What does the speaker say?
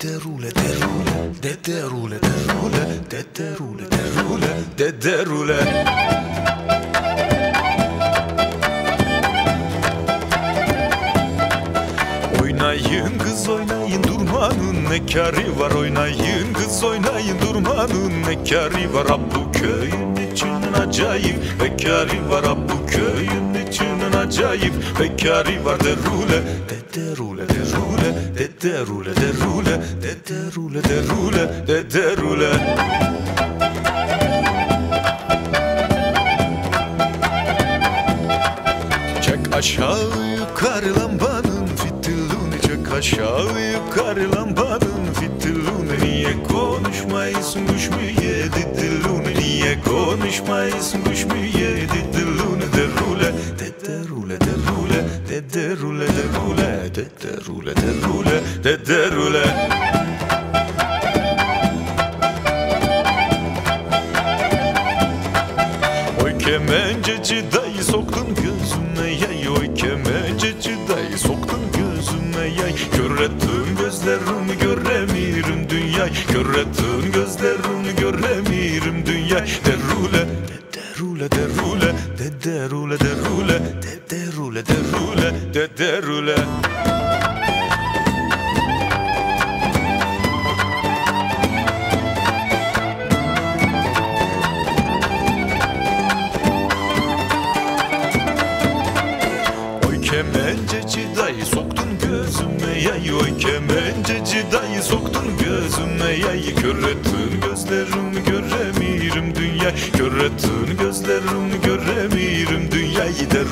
Dede rule, de rule, dede rule, de rule, dede rule, de rule, dede rule. Oynayın kız oynayın durmanın ne kârı var? Oynayın kız oynayın durmanın ne kârı var? Ha bu köyün içinin acayip Bekarı var? Ha bu köyün acayip. Bekarı var de rule de de rule de rule de de rule de rule de de rule de rule de de rule. Çek aşağı yukarı lambanın fitilini Çek aşağı yukarı lambanın fitilini. Niye konuşmayısın kuş mu Niye konuşmayısın kuş mu rule de rule de de rule Oy kemenceci dayı soktun gözüme yay. Oy kemenceci dayı soktun gözüme yay. Kör ettin gözlerimi göremirim dünyay Kör ettin gözlerimi göremirim dünyay De rule de rule de rule de de rule de rule de de rule kemenceci dayı soktun gözüme yay Oy kemenceci dayı soktun gözüme yay Kör gözlerimi göremirim dünya Kör ettin gözlerimi göremirim dünyayı. De